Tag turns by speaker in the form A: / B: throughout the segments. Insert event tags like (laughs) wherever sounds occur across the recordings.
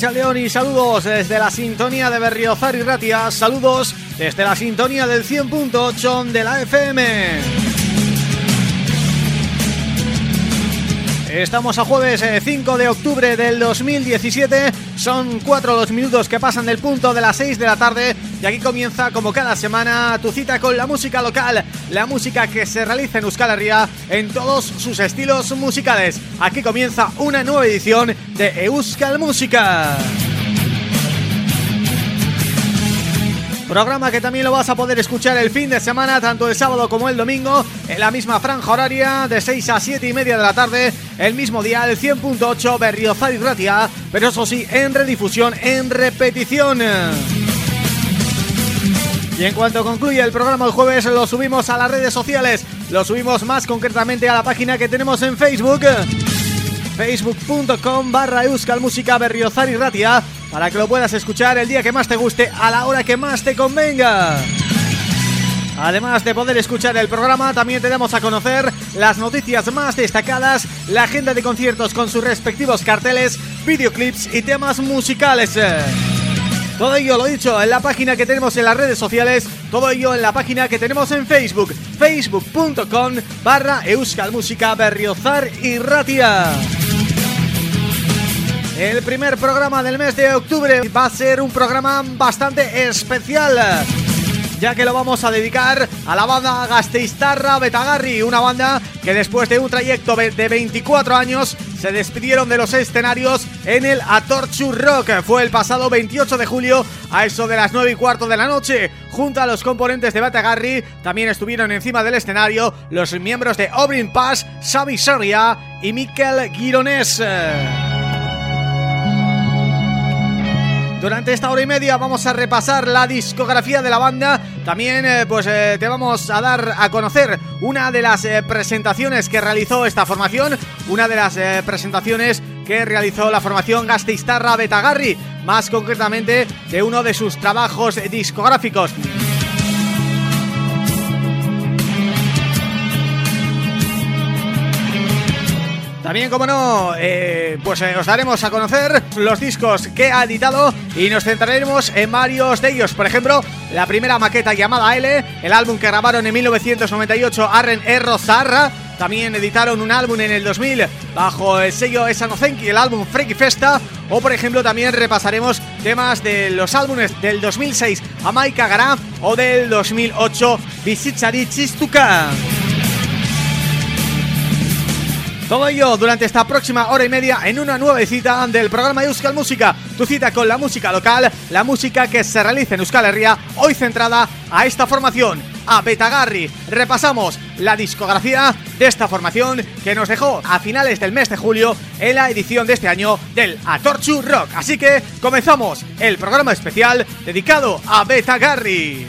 A: Y saludos desde la sintonía de Berriozar y Ratia, saludos desde la sintonía del 100.8 de la FM. Estamos a jueves 5 eh, de octubre del 2017 Son cuatro los minutos que pasan del punto de las 6 de la tarde. Y aquí comienza como cada semana tu cita con la música local La música que se realiza en Euskal Herria en todos sus estilos musicales Aquí comienza una nueva edición de Euskal Música Programa que también lo vas a poder escuchar el fin de semana, tanto el sábado como el domingo, en la misma franja horaria, de 6 a 7 y media de la tarde, el mismo día, el 100.8 Berriozar y Ratia, pero eso sí, en redifusión, en repetición. Y en cuanto concluye el programa el jueves, lo subimos a las redes sociales, lo subimos más concretamente a la página que tenemos en Facebook facebook.com barra Música Berriozar y Ratia para que lo puedas escuchar el día que más te guste, a la hora que más te convenga. Además de poder escuchar el programa, también te damos a conocer las noticias más destacadas, la agenda de conciertos con sus respectivos carteles, videoclips y temas musicales. Todo ello, lo dicho, en la página que tenemos en las redes sociales, todo ello en la página que tenemos en Facebook, facebook.com barra Música Berriozar y Ratia. El primer programa del mes de octubre va a ser un programa bastante especial ya que lo vamos a dedicar a la banda Gasteiztarra Betagarri, una banda que después de un trayecto de 24 años se despidieron de los escenarios en el Atorchu Rock. Fue el pasado 28 de julio a eso de las 9 y cuarto de la noche. Junto a los componentes de Betagarri también estuvieron encima del escenario los miembros de Obrin Pass, Xavi Soria y Mikel Gironés. Durante esta hora y media vamos a repasar la discografía de la banda. También eh, pues eh, te vamos a dar a conocer una de las eh, presentaciones que realizó esta formación Una de las presentaciones que realizó la formación Gasteiztarra Betagarri Más concretamente de uno de sus trabajos discográficos También, como no, eh, pues eh, os daremos a conocer los discos que ha editado y nos centraremos en varios de ellos. Por ejemplo, la primera maqueta llamada L, el álbum que grabaron en 1998 Arren Erro Zarra, también editaron un álbum en el 2000 bajo el sello Esanozenki, el álbum Freaky Festa o por ejemplo también repasaremos temas de los álbumes del 2006 Amaika Gara o del 2008 Visichari Chistuka. Todo ello durante esta próxima hora y media en una nueva cita del programa Euskal Música, tu cita con la música local, la música que se realiza en Euskal Herria, hoy centrada a esta formación, a Betagarri. Repasamos la discografía de esta formación que nos dejó a finales del mes de julio en la edición de este año del Atorchu Rock. Así que comenzamos el programa especial dedicado a Betagarri.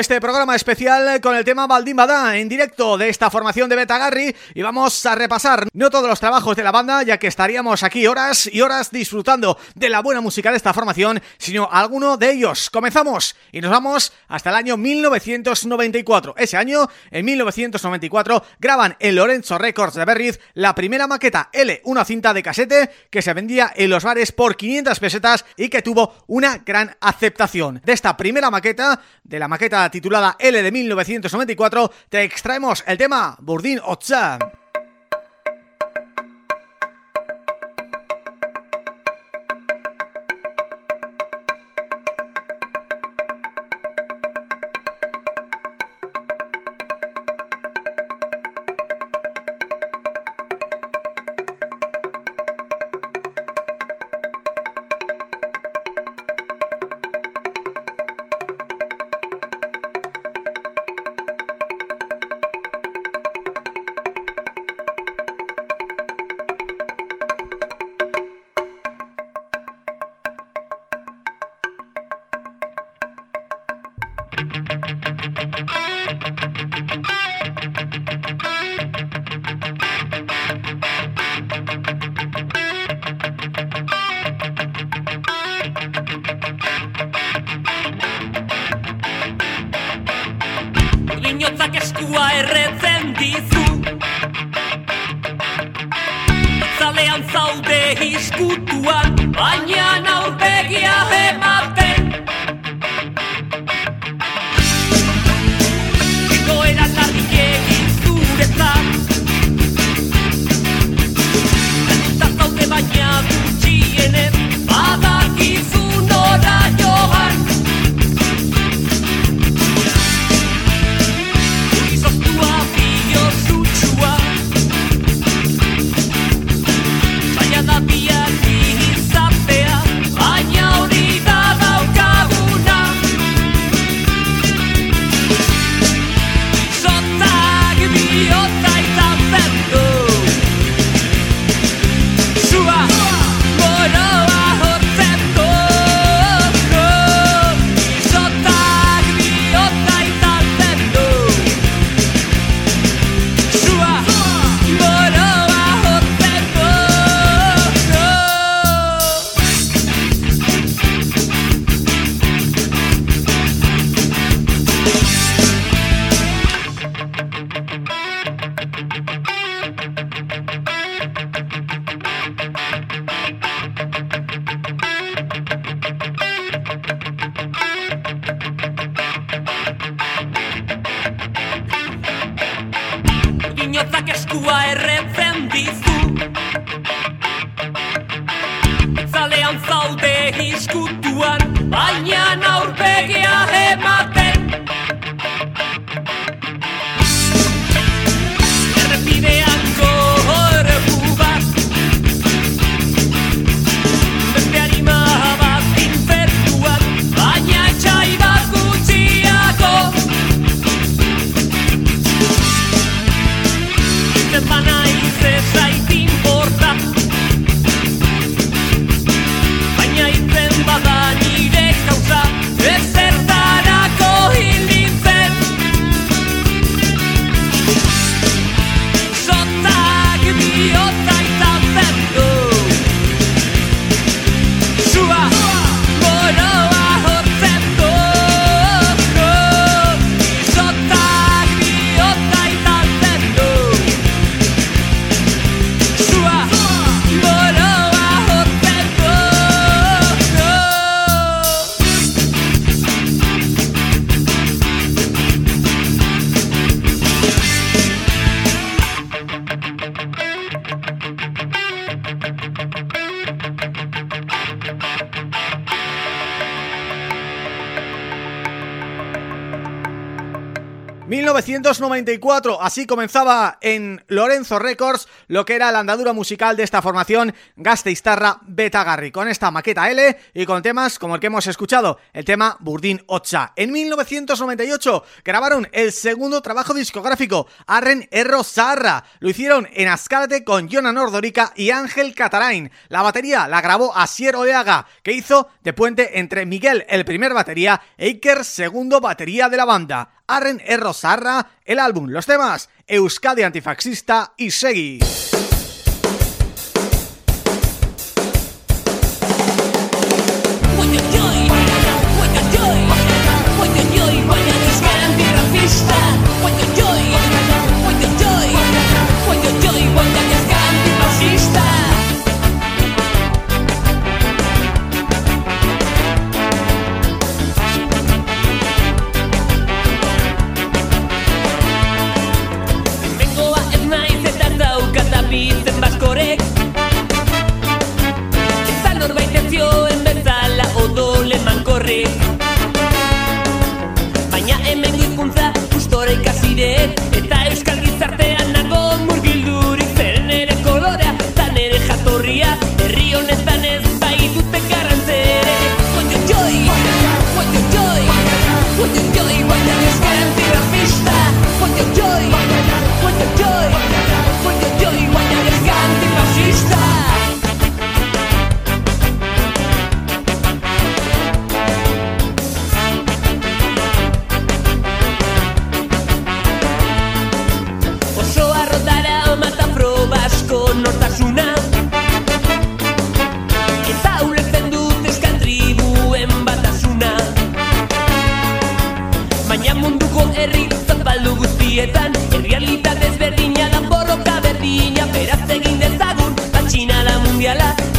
B: Este programa especial con el tema Bada en directo de esta formación de Betagarri y vamos a repasar no todos los trabajos de la banda ya que estaríamos aquí horas y horas disfrutando de la buena música de esta formación, sino alguno de ellos. Comenzamos y nos vamos hasta el año 1994. Ese año, en 1994, graban en Lorenzo Records de Berriz la primera maqueta L, una cinta de casete que se vendía en los bares por 500 pesetas y que tuvo una gran aceptación. De esta primera maqueta de la maqueta titulada L de 1994, te extraemos el tema Burdin Otsa.
A: 1994, así comenzaba en Lorenzo Records lo que era la andadura musical de esta formación Gasteiztarra Betagarri, con esta maqueta L y con temas como el que hemos escuchado, el tema Burdín Ocha. En 1998 grabaron el segundo trabajo discográfico, Arren Erro Sarra, lo hicieron en Azcárate con Jonan Ordorica y Ángel Catarain. La batería la grabó Asier Oleaga, que hizo de puente entre Miguel, el primer batería, e Iker, segundo batería de la banda. Arren Errosarra, el álbum, los temas Euskadi Antifaxista y Segui.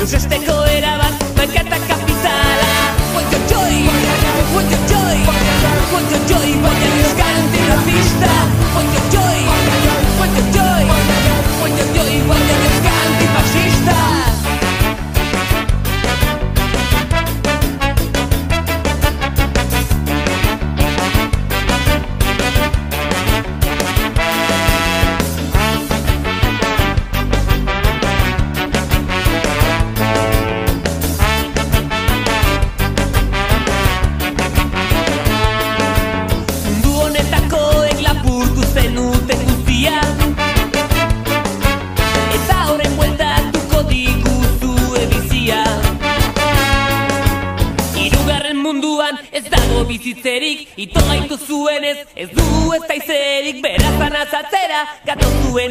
B: Entonces te joderabas,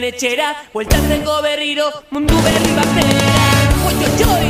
B: etxera Bueltatzeko berriro mundu berri batera Oio joi, oio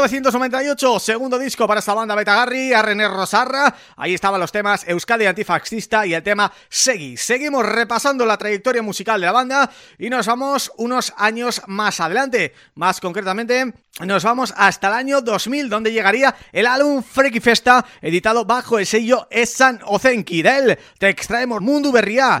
A: 1998, segundo disco para esta banda Betagarri, a René Rosarra. Ahí estaban los temas Euskadi Antifaxista y el tema Segui. Seguimos repasando la trayectoria musical de la banda y nos vamos unos años más adelante. Más concretamente, nos vamos hasta el año 2000, donde llegaría el álbum Freaky Festa, editado bajo el sello Esan Ozenki. De él te extraemos Mundo Berria.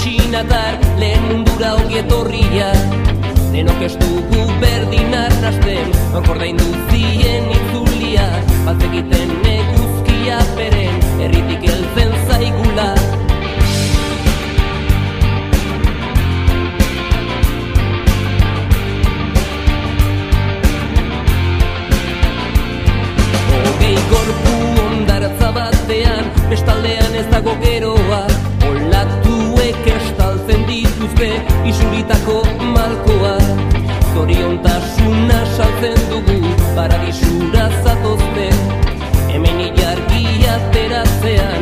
B: txinatar Lehen mundura ongi etorria. Nenok ez dugu berdin arrasten Onkordain duzien itzulia. Batzekiten neguzkia beren Erritik elzen zaigula. Ogei gorpu ondaratza batean Bestaldean ez dago geroa dituzte isuritako malkoa. Zoriontasuna saltzen dugu paradisura zatozte. Hemen ilargia teratzean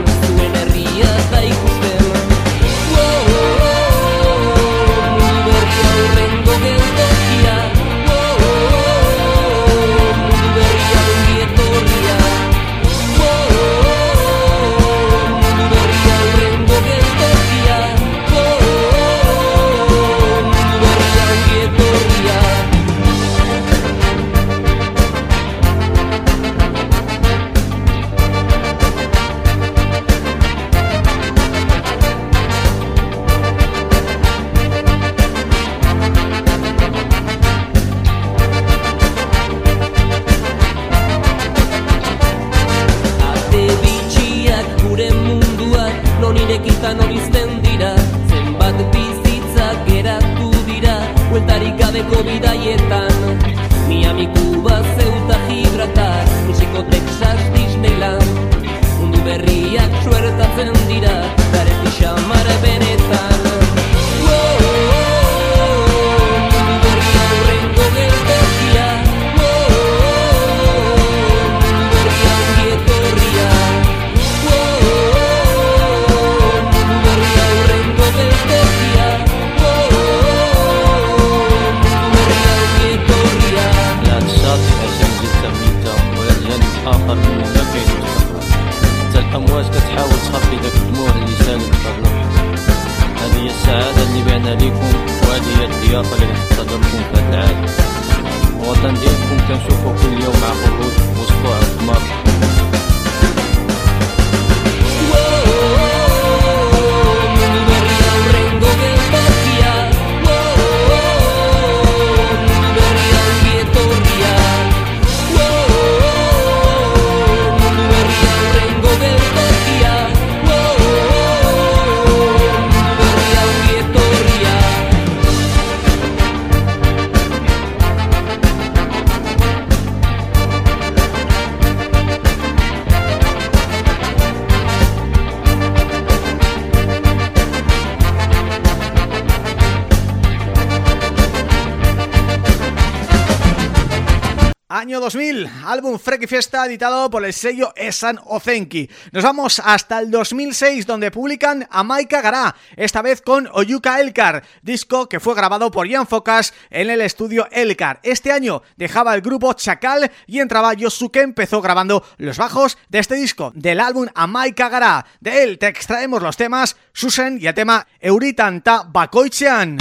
A: álbum Freaky Fiesta editado por el sello Esan Ozenki. Nos vamos hasta el 2006 donde publican a Maika Gará, esta vez con Oyuka Elkar, disco que fue grabado por Ian Focas en el estudio Elkar. Este año dejaba el grupo Chacal y entraba Yosuke, empezó grabando los bajos de este disco, del álbum a Maika Gará. De él te extraemos los temas Susan y el tema Euritanta Bakoichean.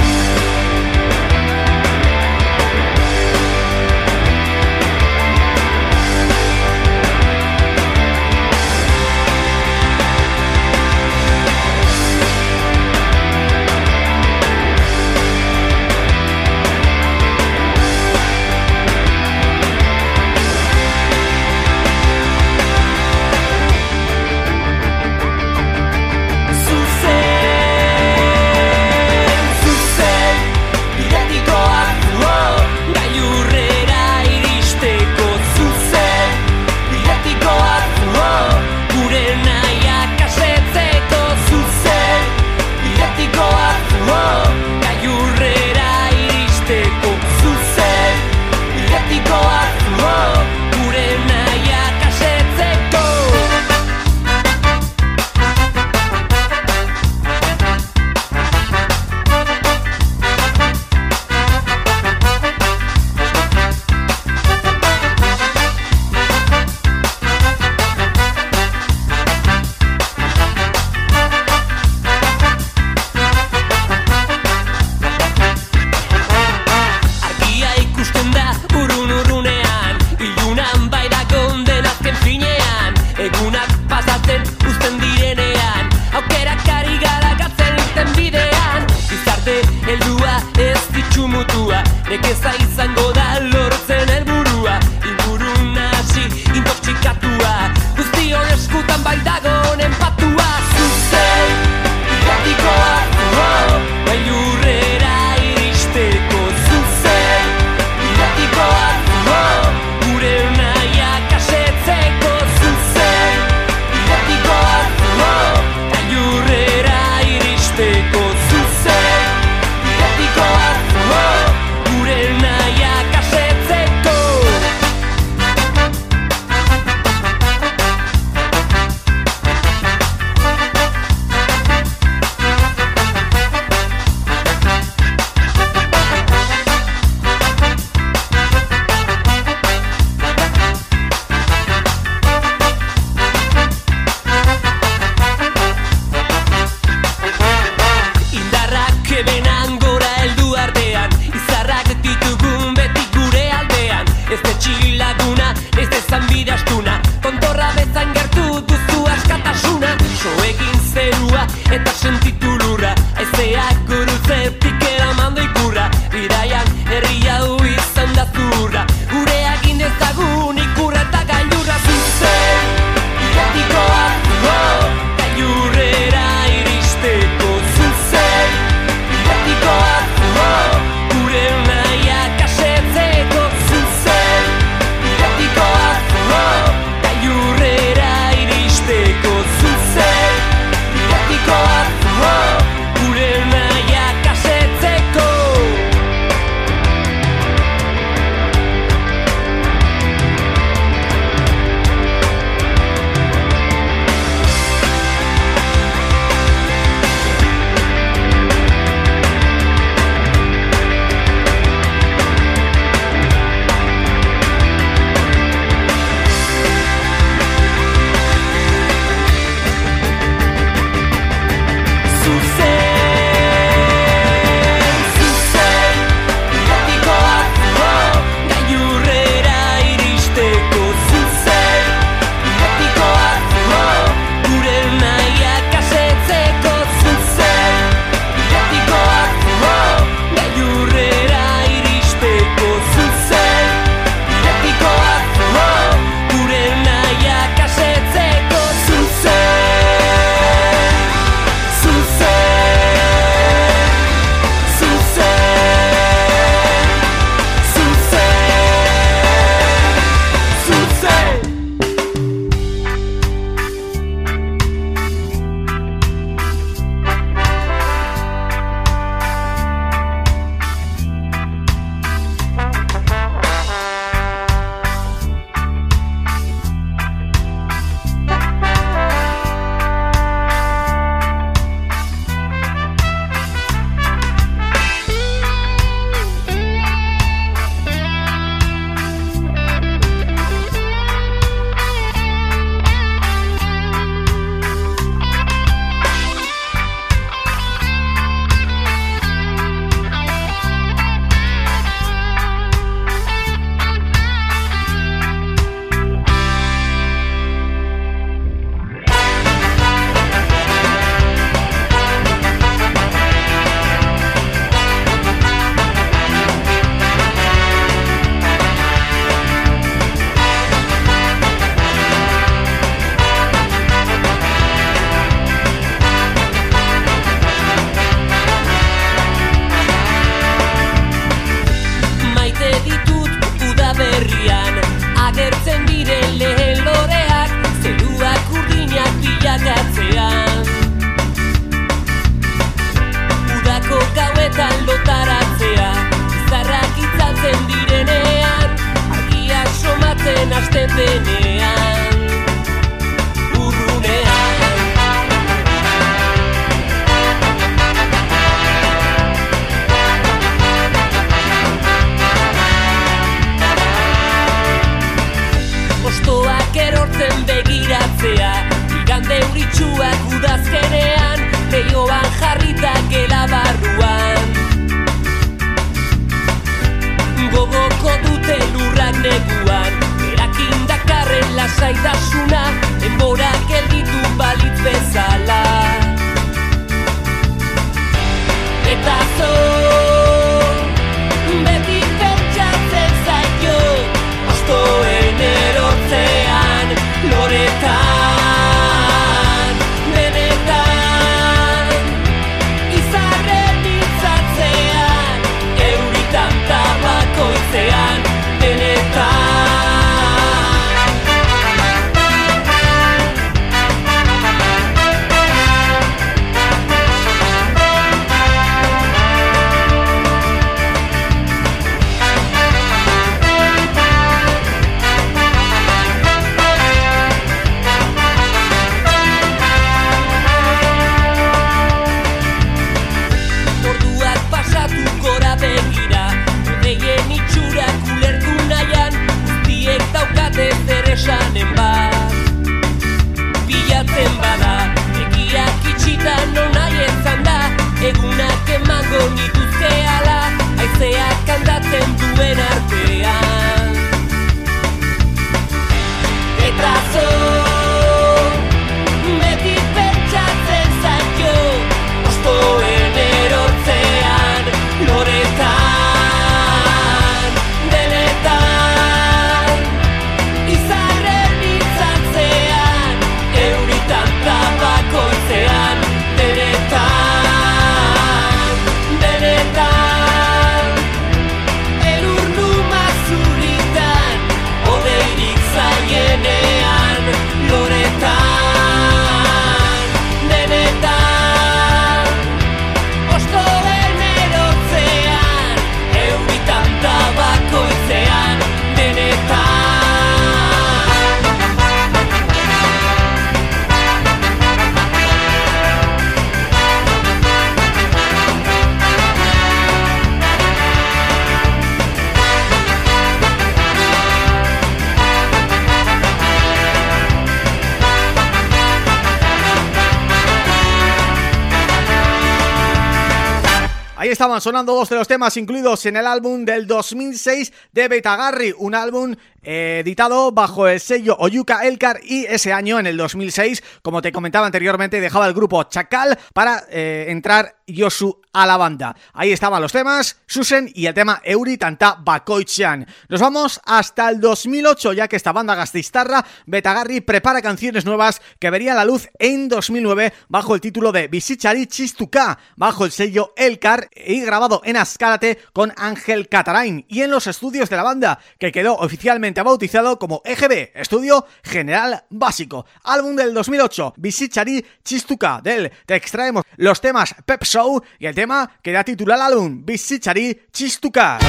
B: Sonando dos de los temas incluidos en el álbum del 2006 de Betagarri, un álbum editado bajo el sello Oyuka Elkar y ese año, en el 2006, como te comentaba anteriormente, dejaba el grupo Chacal para eh, entrar Yosu a la banda. Ahí estaban los temas, Susen y el tema Euri Tanta Bakoichan. Nos vamos hasta el 2008, ya que esta banda gastistarra, Betagarri, prepara canciones nuevas que verían la luz en 2009 bajo el título de Visichari Chistuka, bajo el sello Elcar y grabado en Ascárate con Ángel Catarain y en los estudios de la banda, que quedó oficialmente bautizado como EGB, Estudio General Básico. Álbum del 2008, Visichari Chistuka, del te extraemos los temas Pep Show y el tema que da título al álbum Bizitzari Txistuka.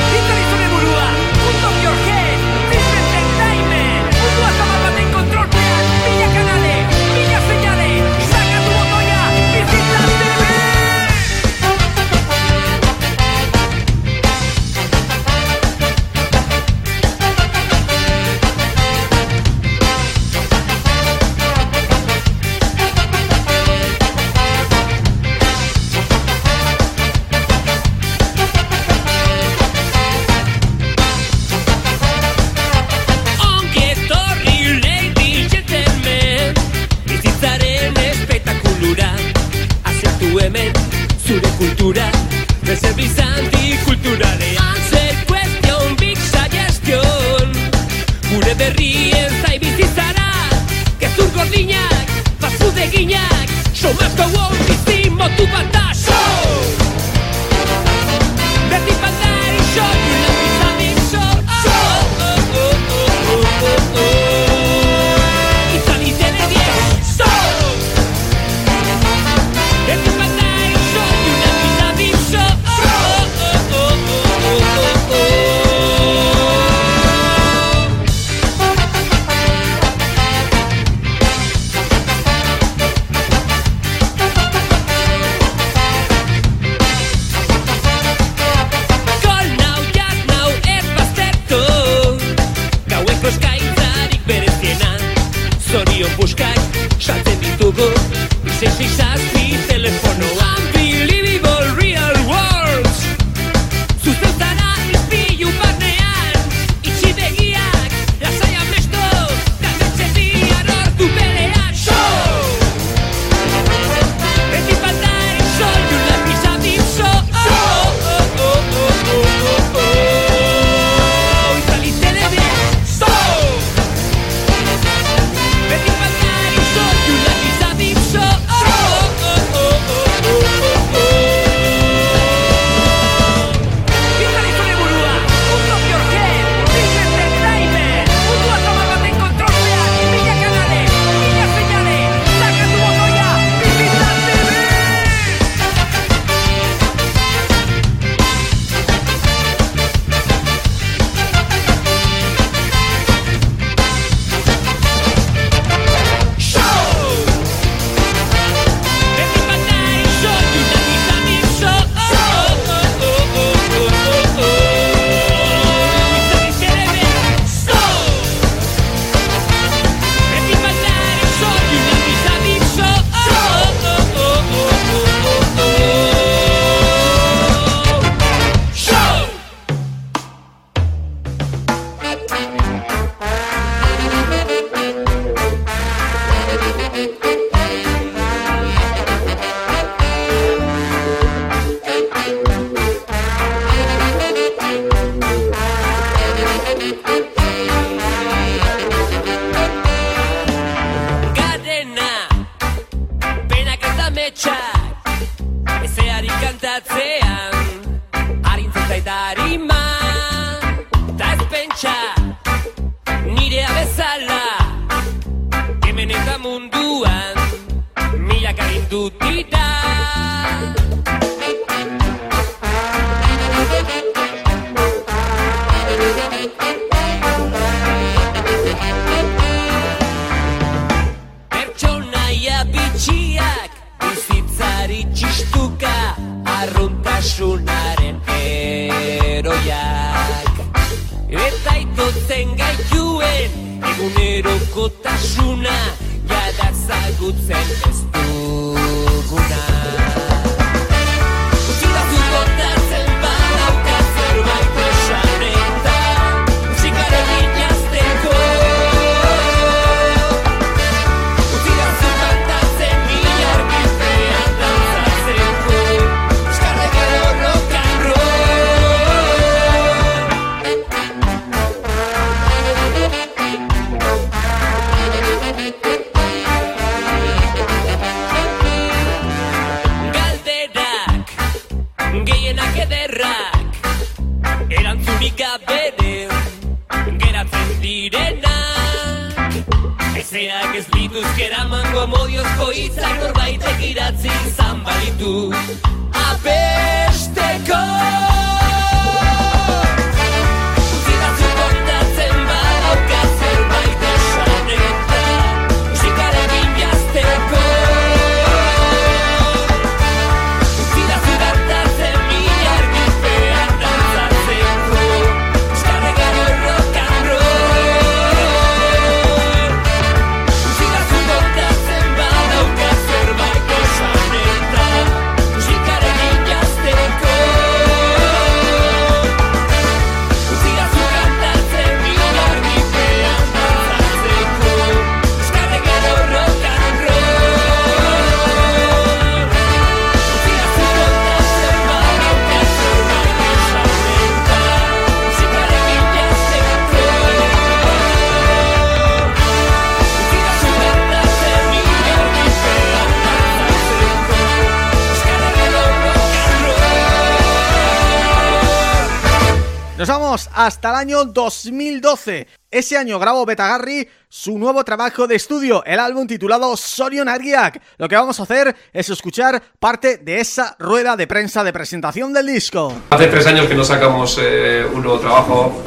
A: Hasta el año 2012. Ese año grabó Betagarri su nuevo trabajo de estudio, el álbum titulado Sorion Argiak. Lo que vamos a hacer es escuchar parte de esa rueda de prensa de presentación del disco.
C: Hace tres años que no sacamos eh, un nuevo trabajo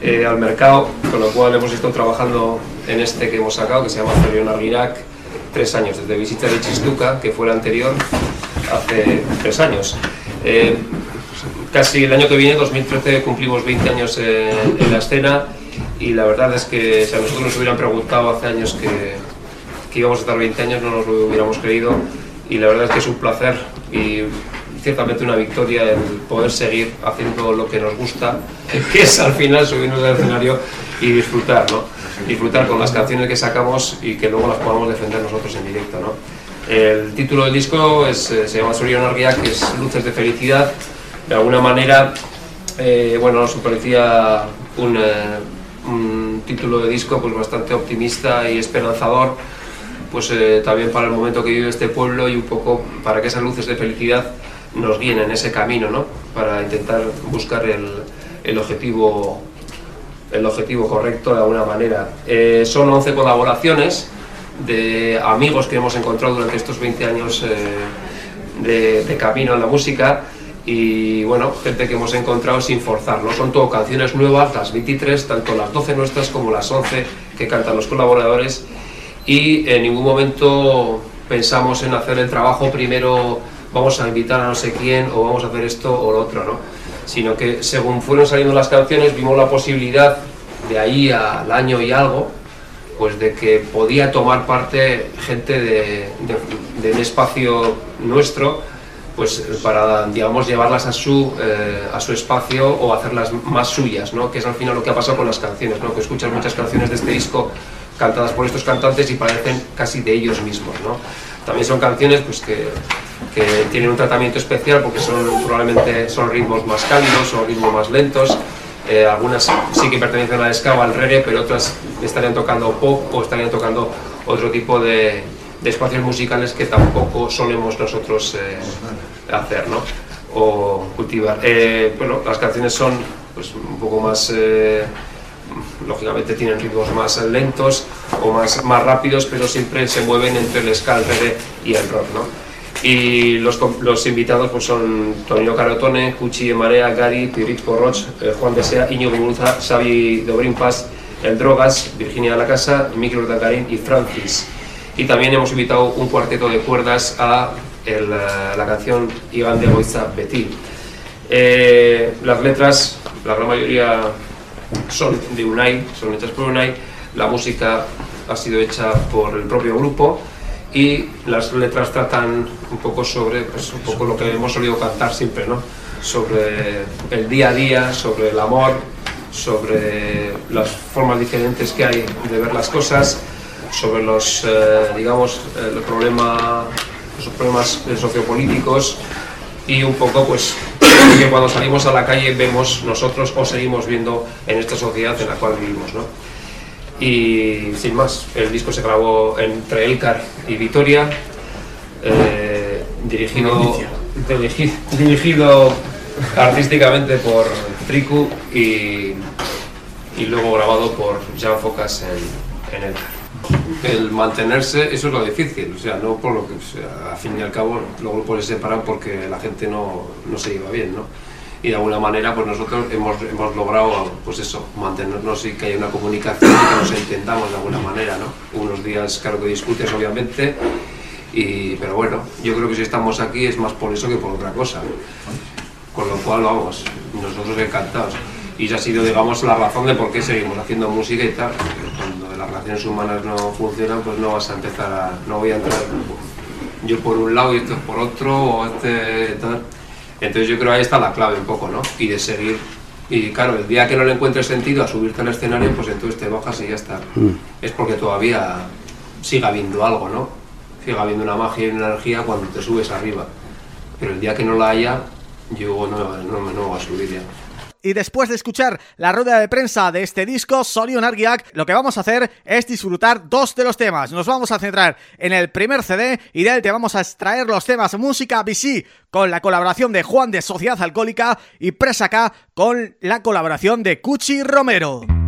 C: eh, al mercado, con lo cual hemos estado trabajando en este que hemos sacado, que se llama Ferion Argirak, tres años, desde Visita de Chistuca, que fue el anterior, hace tres años. Eh, casi el año que viene, 2013, cumplimos 20 años eh, en la escena y la verdad es que si a nosotros nos hubieran preguntado hace años que, íbamos a estar 20 años no nos lo hubiéramos creído y la verdad es que es un placer y ciertamente una victoria el poder seguir haciendo lo que nos gusta, (laughs) que es al final subirnos al escenario y disfrutar, ¿no? Disfrutar con las canciones que sacamos y que luego las podamos defender nosotros en directo, ¿no? El título del disco es, eh, se llama Sorion Argia, que es Luces de Felicidad. De alguna manera, eh, bueno, nos parecía un, eh, un título de disco pues bastante optimista y esperanzador pues eh, también para el momento que vive este pueblo y un poco para que esas luces de felicidad nos guíen en ese camino, ¿no? Para intentar buscar el, el objetivo el objetivo correcto de alguna manera. Son 11 colaboraciones de amigos que hemos encontrado durante estos 20 años de camino en la música y bueno, gente que hemos encontrado sin forzar, ¿no? Son todo canciones nuevas, las 23, tanto las 12 nuestras como las 11 que cantan los colaboradores y en ningún momento pensamos en hacer el trabajo primero vamos a invitar a no sé quién o vamos a hacer esto o lo otro, ¿no? Sino que según fueron saliendo las canciones vimos la posibilidad de ahí al año y algo pues de que podía tomar parte gente de, de, de un espacio nuestro pues para digamos llevarlas a su eh, a su espacio o hacerlas más suyas no que es al final lo que ha pasado con las canciones no que escuchas muchas canciones de este disco cantadas por estos cantantes y parecen casi de ellos mismos no también son canciones pues que, que tienen un tratamiento especial porque son probablemente son ritmos más cálidos son ritmos más lentos. Eh, algunas sí que pertenecen al ska o al reggae pero otras estarían tocando pop o estarían tocando otro tipo de, de espacios musicales que tampoco solemos nosotros eh, hacer ¿no? o cultivar. Eh, bueno, las canciones son pues, un poco más, eh, lógicamente tienen ritmos más lentos o más, más rápidos, pero siempre se mueven entre el ska, el reggae y el rock. ¿no? Y los, los invitados pues, son Tonino Carotone, Cuchi Marea, Gary, Pirit Porroch, eh, Juan Desea, Iñigo Muguruza, Xavi Dobrin Paz, El Drogas, Virginia La Casa, Miki Urdangarín y Francis y también hemos invitado un cuarteto de cuerdas a el, la canción Iván de Goiza Betty. Eh, las letras, la gran mayoría son de Unai, son hechas por Unai, la música ha sido hecha por el propio grupo y las letras tratan un poco sobre pues, un poco lo que hemos solido cantar siempre, ¿no? sobre el día a día, sobre el amor, sobre las formas diferentes que hay de ver las cosas, sobre los, eh, digamos, los, problema, los problemas sociopolíticos y un poco pues (clears throat) que cuando salimos a la calle vemos nosotros o seguimos viendo en esta sociedad en la cual vivimos. ¿no? Y sin más, el disco se grabó entre Elcar y Vitoria, eh, dirigido, dirigi, dirigido artísticamente por Triku y, y luego grabado por Jan Focas en, en Elcar. El mantenerse, eso es lo difícil, o sea, no por lo que, o al fin y al cabo, los grupos se separan porque la gente no, no se lleva bien, ¿no? Y de alguna manera, pues nosotros hemos, hemos logrado, pues eso, mantenernos y que haya una comunicación y que nos entendamos de alguna manera, ¿no? Unos días, claro que discutes, obviamente, y, pero bueno, yo creo que si estamos aquí es más por eso que por otra cosa. Con lo cual, vamos, nosotros encantados. Y esa ha sido, digamos, la razón de por qué seguimos haciendo música y tal. Cuando las relaciones humanas no funcionan, pues no vas a empezar a... No voy a entrar yo por un lado y esto por otro, o este tal. Entonces yo creo que ahí está la clave un poco, ¿no? Y de seguir. Y claro, el día que no le encuentres sentido a subirte al escenario, pues entonces te bajas y ya está. Es porque todavía sigue habiendo algo, ¿no? Sigue habiendo una magia y una energía cuando te subes arriba. Pero el día que no la haya, yo no, no, me- no voy a subir ya.
A: Y después de escuchar la rueda de prensa de este disco, Solion Argiak, lo que vamos a hacer es disfrutar dos de los temas. Nos vamos a centrar en el primer CD y de él te vamos a extraer los temas Música BC con la colaboración de Juan de Sociedad Alcohólica y Presa K con la colaboración de Cuchi Romero.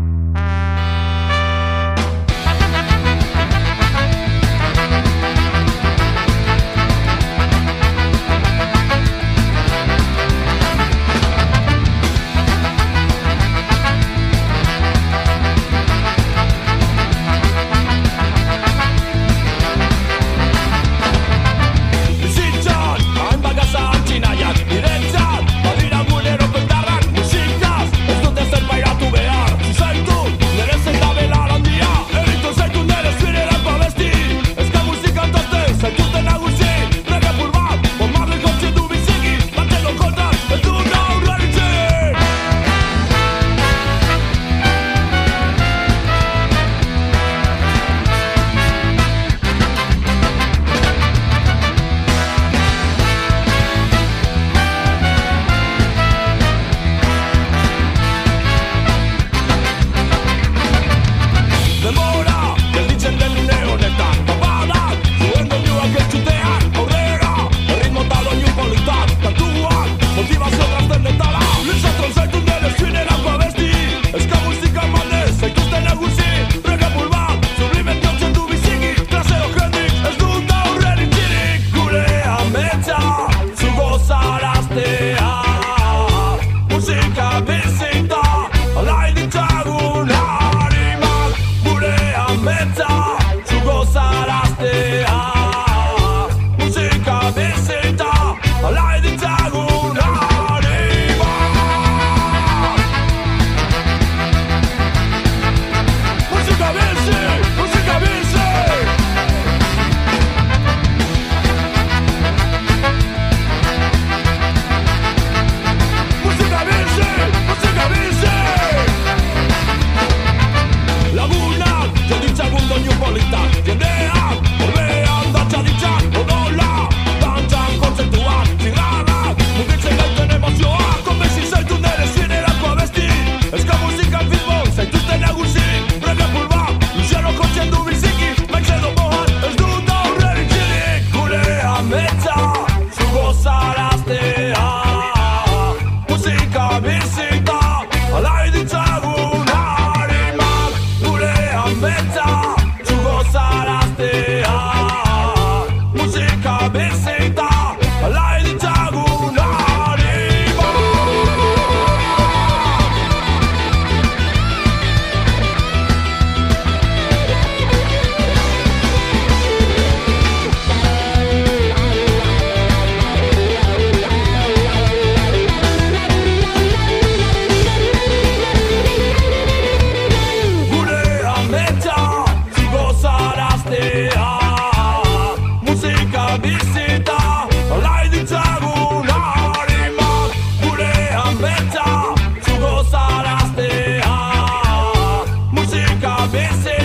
D: veces.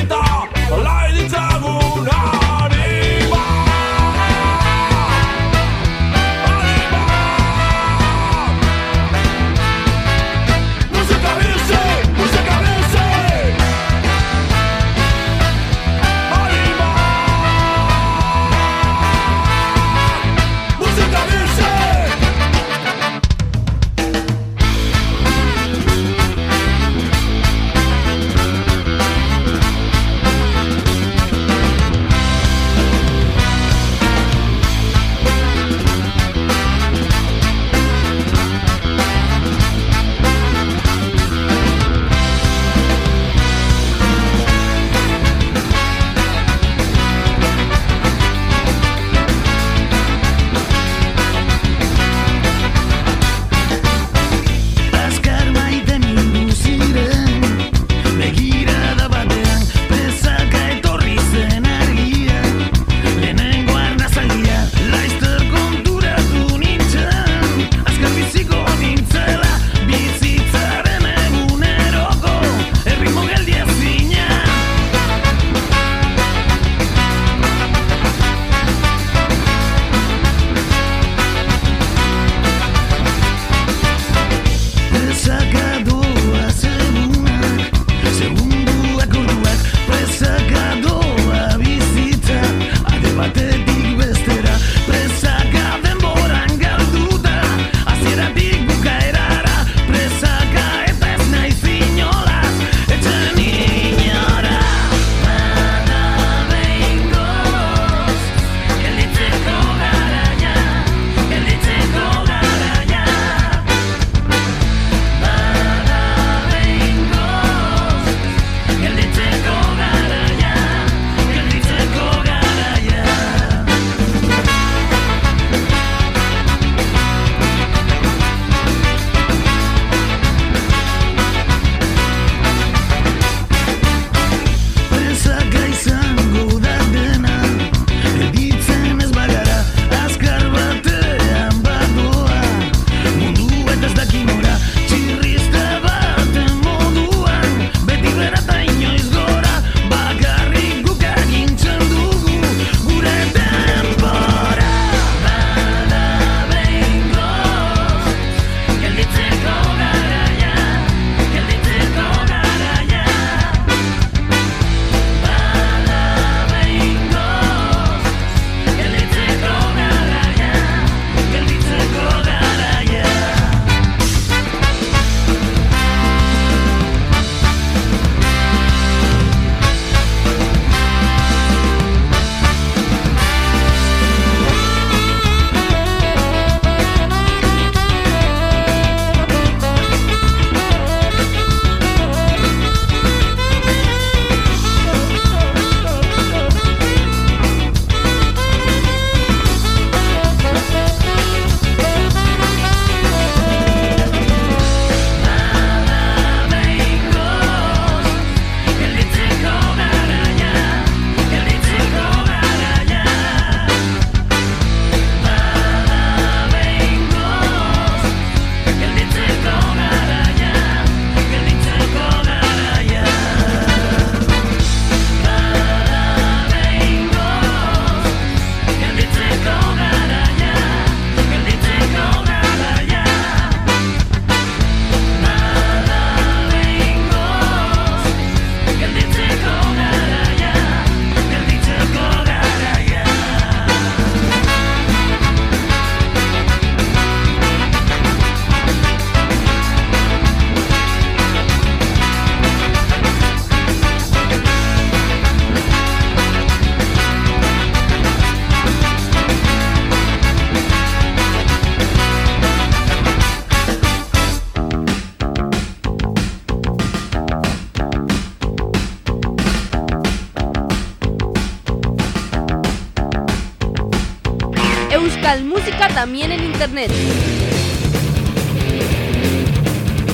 D: Internet.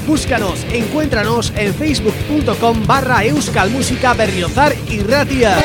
A: Búscanos, encuéntranos en facebook.com barra euskalmusica berriozar y ratia.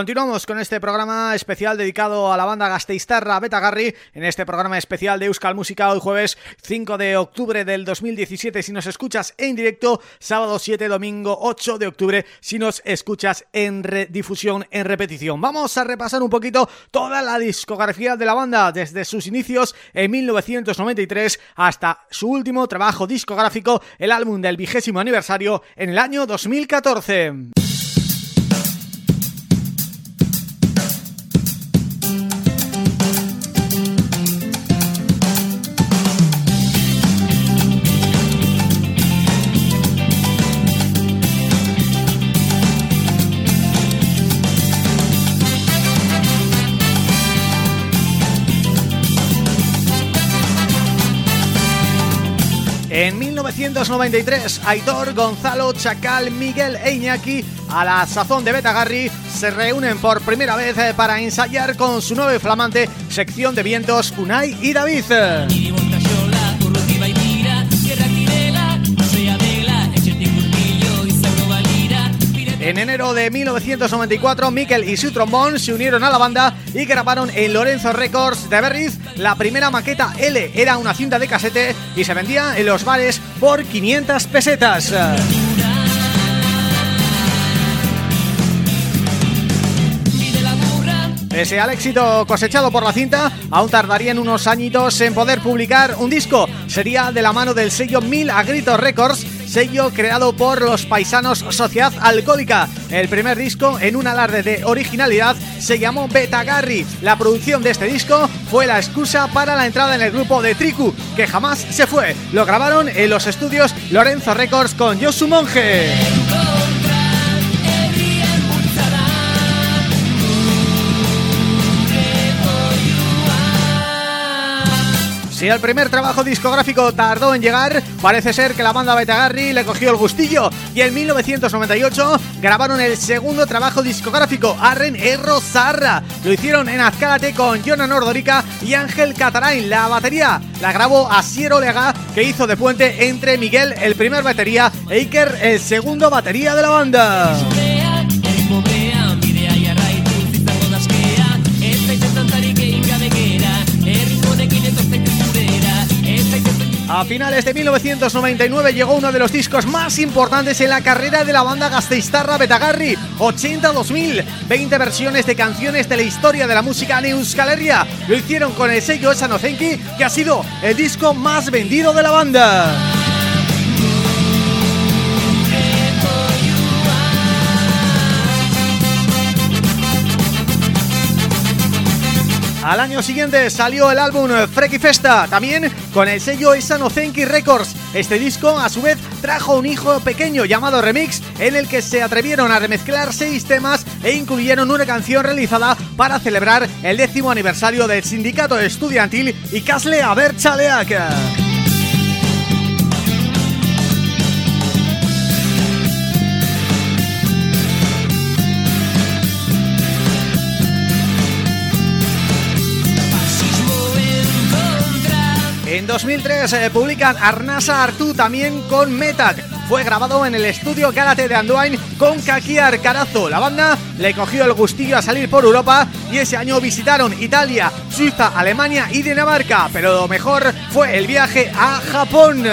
A: Continuamos con este programa especial dedicado a la banda gasteiztarra Betagarri en este programa especial de Euskal Música hoy jueves 5 de octubre del 2017 si nos escuchas en directo, sábado 7, domingo 8 de octubre si nos escuchas en redifusión, en repetición. Vamos a repasar un poquito toda la discografía de la banda desde sus inicios en 1993 hasta su último trabajo discográfico, el álbum del vigésimo aniversario en el año 2014. 1993, Aitor, Gonzalo, Chacal, Miguel e Iñaki, a la sazón de Betagarri, se reúnen por primera vez eh, para ensayar con su nueva flamante sección de vientos Unai y David. En enero de 1994, Mikel y su trombón se unieron a la banda y grabaron en Lorenzo Records de Berriz la primera maqueta L. Era una cinta de casete y se vendía en los bares por 500 pesetas. Pese al éxito cosechado por la cinta, aún tardarían unos añitos en poder publicar un disco. Sería de la mano del sello Mil Agritos Records sello creado por los paisanos Sociedad Alcohólica. El primer disco, en un alarde de originalidad, se llamó Betagarri. La producción de este disco fue la excusa para la entrada en el grupo de Triku, que jamás se fue. Lo grabaron en los estudios Lorenzo Records con Yosu Monge. Si el primer trabajo discográfico tardó en llegar, parece ser que la banda Betagarri le cogió el gustillo y en 1998 grabaron el segundo trabajo discográfico, Arren Erro Zarra. Lo hicieron en Azcárate con Jonan Nordorica y Ángel Catarain. La batería la grabó Asiero Lega, que hizo de puente entre Miguel, el primer batería, e Iker, el segundo batería de la banda. A finales de 1999 llegó uno de los discos más importantes en la carrera de la banda gasteiztarra Betagarri, 80-2000, 20 versiones de canciones de la historia de la música en Euskal. Lo hicieron con el sello Esanozenki, que ha sido el disco más vendido de la banda. Al año siguiente salió el álbum Freaky Festa, también con el sello Esanozenki Records. Este disco, a su vez, trajo un hijo pequeño llamado Remix, en el que se atrevieron a remezclar seis temas e incluyeron una canción realizada para celebrar el décimo aniversario del sindicato estudiantil y Casle Abertzaleak. 2003 eh, publican Arnasa Artú también con Metac. Fue grabado en el estudio Gárate de Anduin con Kaki Arcarazo. La banda le cogió el gustillo a salir por Europa y ese año visitaron Italia, Suiza, Alemania y Dinamarca. Pero lo mejor fue el viaje a Japón.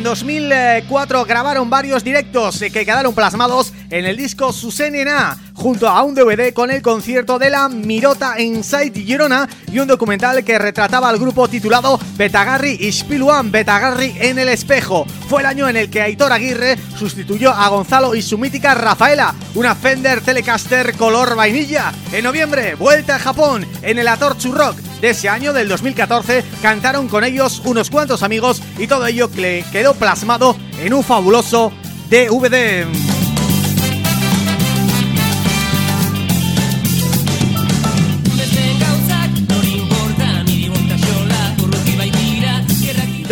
A: En 2004 grabaron varios directos que quedaron plasmados en el disco Susenena junto a un DVD con el concierto de la Mirota Inside Girona y un documental que retrataba al grupo titulado Betagarri y Spiluan Betagarri en el espejo. Fue el año en el que Aitor Aguirre sustituyó a Gonzalo y su mítica Rafaela, una Fender Telecaster color vainilla. En noviembre, vuelta a Japón en el Atorchu Rock de ese año, del 2014, cantaron con ellos unos cuantos amigos y todo ello que quedó plasmado en un fabuloso DVD.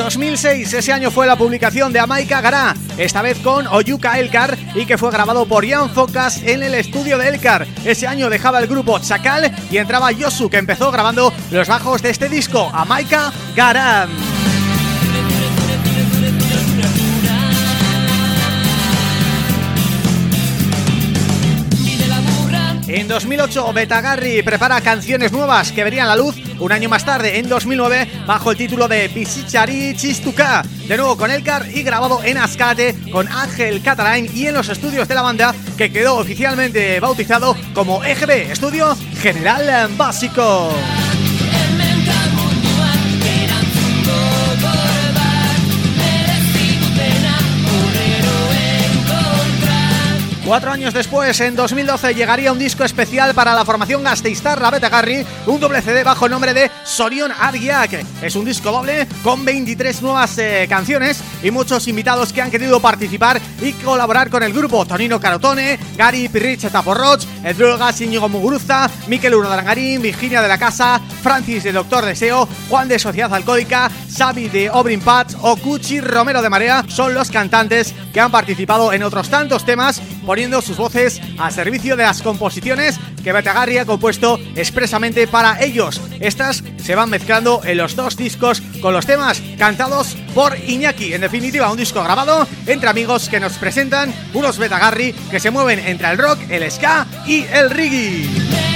A: 2006, ese año fue la publicación de Amaika Gara, esta vez con Oyuka Elkar y que fue grabado por Ian Focas en el estudio de Elkar. Ese año dejaba el grupo Chacal y entraba Yosu que empezó grabando los bajos de este disco, Amaika Gara. En 2008 Betagarri prepara canciones nuevas que verían la luz un año más tarde, en 2009, bajo el título de Pisichari Chistuka, de nuevo con Elcar y grabado en Ascate con Ángel Catarain y en los estudios de la banda que quedó oficialmente bautizado como EGB, Estudio General Básico. Cuatro años después, en 2012, llegaría un disco especial para la formación Gasteiztarra Betagarri, un doble CD bajo el nombre de Sorion Argiak. Es un disco doble con 23 nuevas eh, canciones y muchos invitados que han querido participar y colaborar con el grupo. Tonino Carotone, Gary Pirrich Taporroch, Edrugas Íñigo Muguruza, Miquel Urdangarín, Virginia de la Casa, Francis de Doctor Deseo, Juan de Sociedad Alcohólica, Xavi de Obrin Pats o Cuchi Romero de Marea son los cantantes que han participado en otros tantos temas poniendo sus voces al servicio de las composiciones que Betagarri ha compuesto expresamente para ellos. Estas se van mezclando en los dos discos con los temas cantados por Iñaki. En definitiva, un disco grabado entre amigos que nos presentan unos Betagarri que se mueven entre el rock, el ska y el reggae.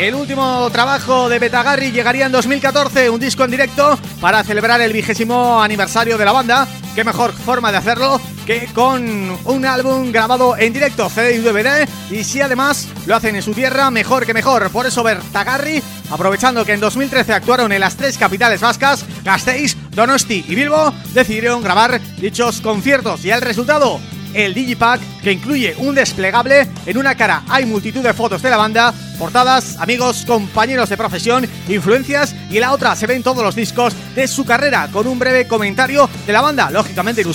A: El último trabajo de Betagarri llegaría en 2014, un disco en directo para celebrar el vigésimo aniversario de la banda. Qué mejor forma de hacerlo que con un álbum grabado en directo, CD y DVD, y si además lo hacen en su tierra, mejor que mejor. Por eso Betagarri, aprovechando que en 2013 actuaron en las tres capitales vascas, Gasteiz, Donosti y Bilbo, decidieron grabar dichos conciertos. Y el resultado el Digipack que incluye un desplegable, en una cara hay multitud de fotos de la banda, portadas, amigos, compañeros de profesión, influencias y en la otra se ven todos los discos de su carrera con un breve comentario de la banda, lógicamente en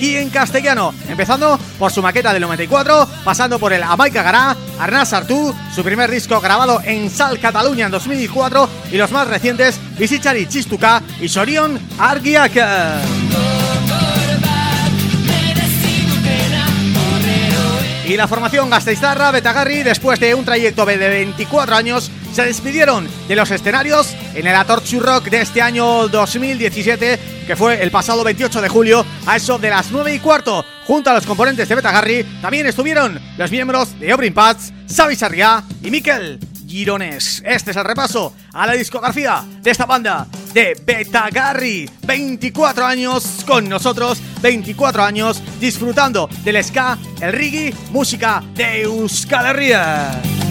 A: y en castellano, empezando por su maqueta del 94, pasando por el Amaika Gará, Arnaz Artú, su primer disco grabado en Sal Cataluña en 2004 y los más recientes Visichari Chistuka y Sorion Argiaka. Y la formación Gasteizarra, Betagarri, después de un trayecto de 24 años, se despidieron de los escenarios en el Atorchu Rock de este año 2017, que fue el pasado 28 de julio, a eso de las 9 y cuarto. Junto a los componentes de Betagarri, también estuvieron los miembros de Obrin Pats, Xavi Sarriá y Miquel Girones. Este es el repaso a la discografía de esta banda de Betagarri. 24 años con nosotros, 24 años disfrutando del ska, el reggae, música de Euskal Herria.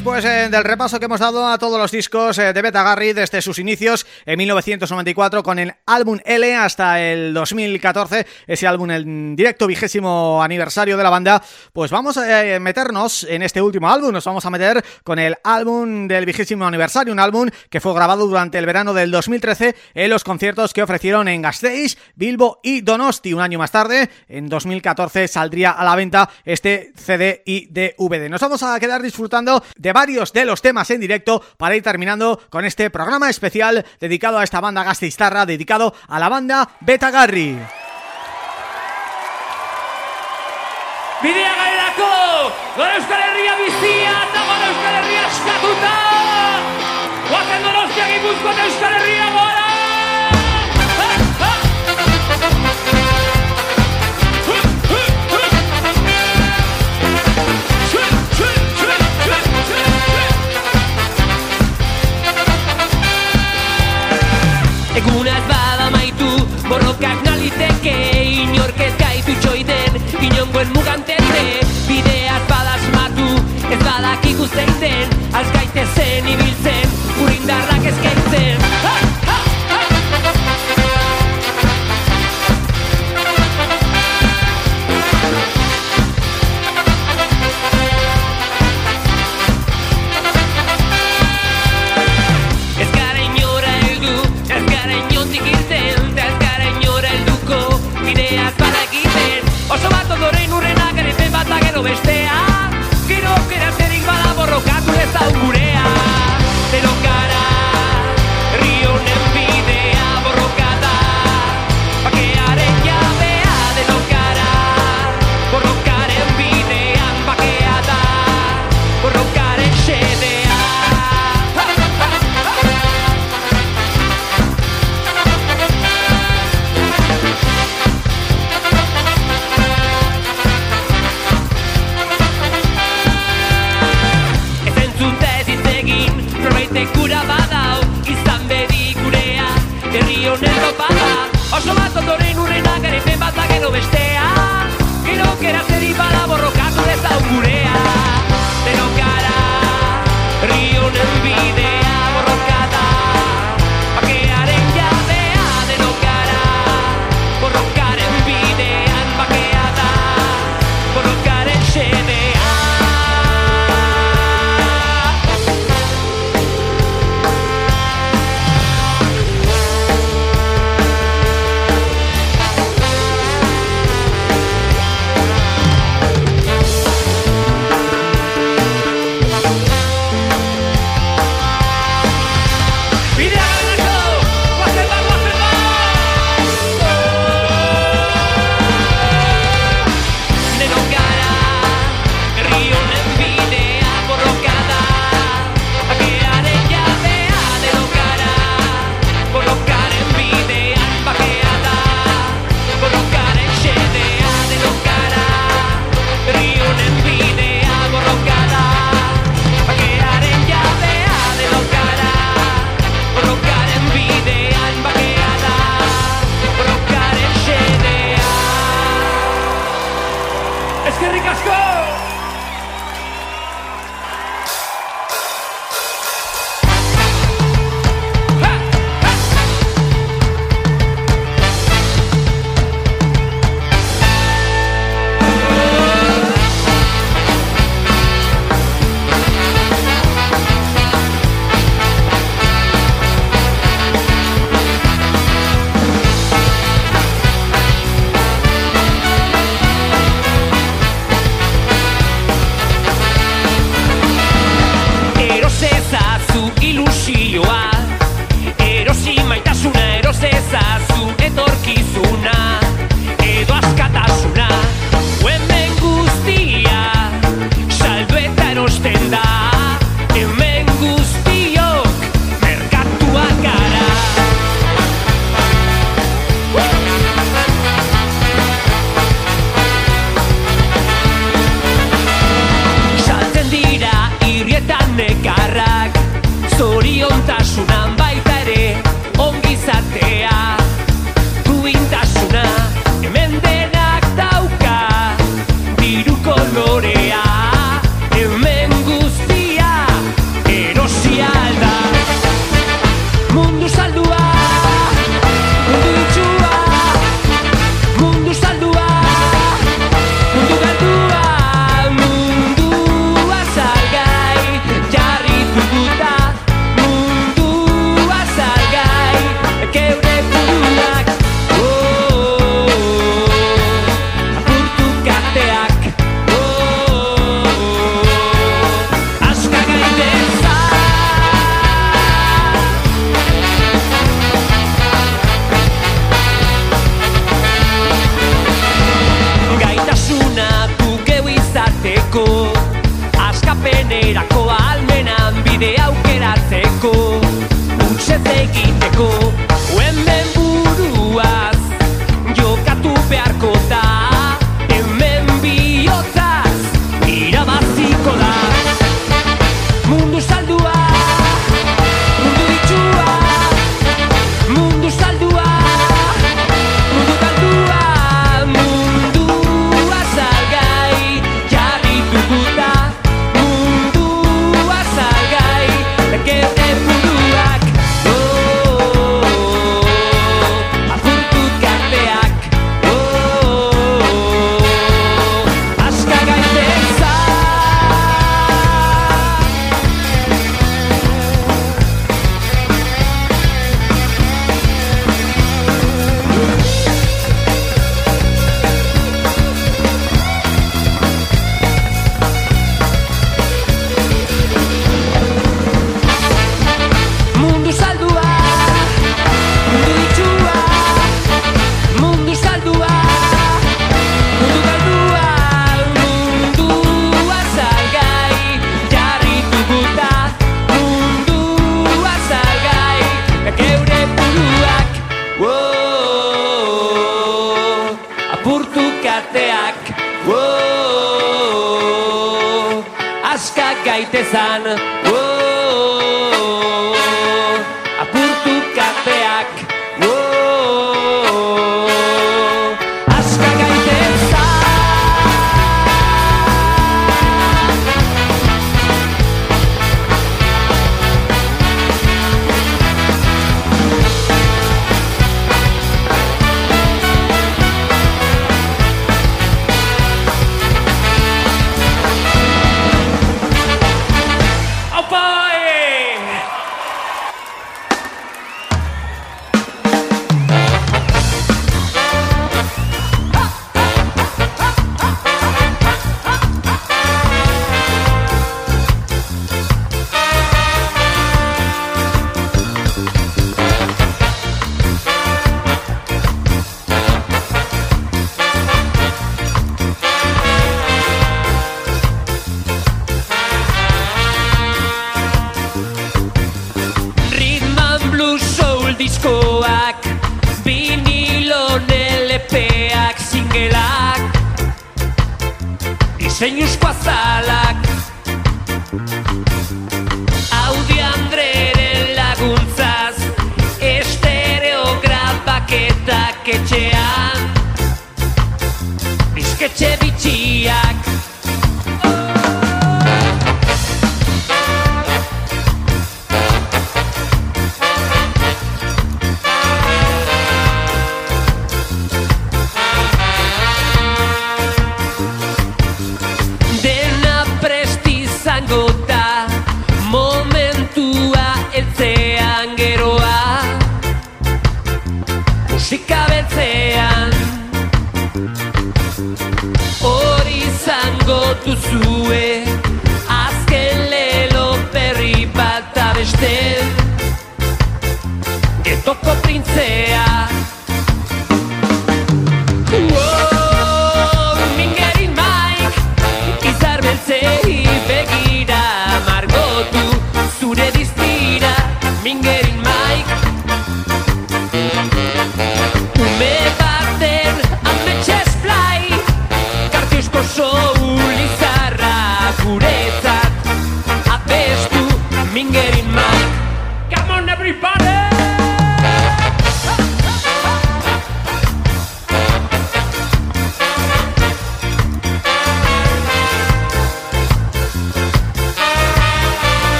A: Después eh, del repaso que hemos dado a todos los discos eh, de Beta Garry desde sus inicios en 1994 con el álbum L hasta el 2014, ese álbum en directo vigésimo aniversario de la banda, pues vamos a eh, meternos en este último álbum, nos vamos a meter con el álbum del vigésimo aniversario, un álbum que fue grabado durante el verano del 2013 en los conciertos que ofrecieron en Gasteiz, Bilbo y Donosti. Un año más tarde, en 2014, saldría a la venta este CD y DVD. Nos vamos a quedar disfrutando de varios de los temas en directo para ir terminando con este programa especial dedicado a esta banda gasteiztarra, dedicado a la banda Beta Garry.
B: Bidea galerako, gara Euskal Herria bizia eta gara Euskal Herria eskatuta! Guazen donostia gipuzko eta Euskal Herria gora! Eguna ez bada maitu, Gauzkak naliteke inork ez gaitu txoiden Inongoen mugan tende Bideaz badasmatu ez badak ikusten den Azkaite zen ibiltzen Urindarrak ezkaitzen bestea. Gero geratzerik bada borrokatu ez hau gurea honen topada Oso bat ondoren urrenak ere ben bat lagero beste.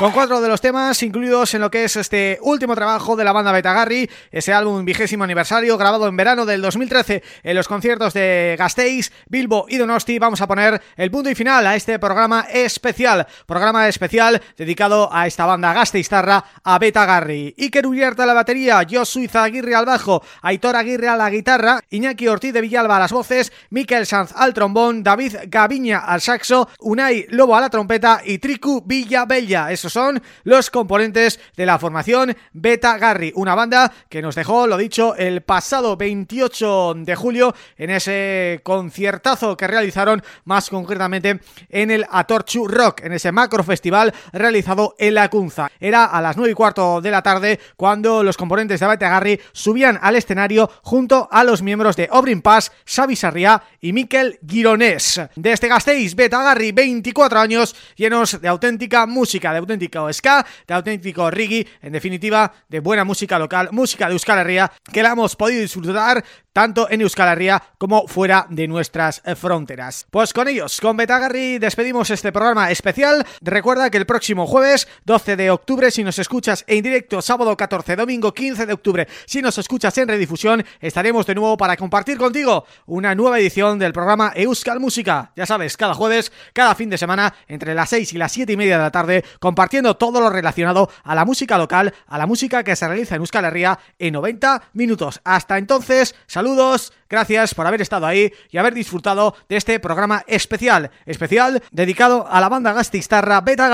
A: Con cuatro de los temas incluidos en lo que es este último trabajo de la banda Betagarri, ese álbum vigésimo aniversario grabado en verano del 2013 en los conciertos de Gasteiz, Bilbo y Donosti, vamos a poner el punto y final a este programa especial, programa especial dedicado a esta banda Gasteiztarra, a Betagarri. Iker Uriarte a la batería, Josu Aguirre al bajo, Aitor Aguirre a la guitarra, Iñaki Ortiz de Villalba a las voces, Miquel Sanz al trombón, David Gaviña al saxo, Unai Lobo a la trompeta y Tricu Villabella. Esos
B: Son los componentes de la formación Beta Garry, una banda que nos dejó, lo dicho, el pasado 28 de julio en ese conciertazo que realizaron más concretamente en el Atorchu Rock, en ese macro festival realizado en La Cunza. Era a las 9 y cuarto de la tarde cuando los componentes de Beta Garry subían al escenario junto a los miembros de Obrin Pass, Xavi Sarriá y Miquel Gironés. De este Gasteiz, Beta Garry, 24 años llenos de auténtica música, de auténtico ska, de auténtico reggae, en definitiva, de buena música local, música de Euskal Herria, que la hemos podido disfrutar tanto en Euskal Herria como fuera de nuestras fronteras. Pues con ellos, con Betagarri, despedimos este programa especial. Recuerda que el próximo jueves, 12 de octubre, si nos escuchas en directo, sábado 14, domingo 15 de octubre, si nos escuchas en redifusión, estaremos de nuevo para compartir contigo una nueva edición del programa Euskal Música. Ya sabes, cada jueves, cada fin de semana, entre las 6 y las 7 y media de la tarde, compartiendo todo lo relacionado a la música local, a la música que se realiza en Euskal Herria en 90 minutos. Hasta entonces, saludos, gracias por haber estado ahí y haber disfrutado de este programa especial, especial dedicado a la banda gastistarra Beta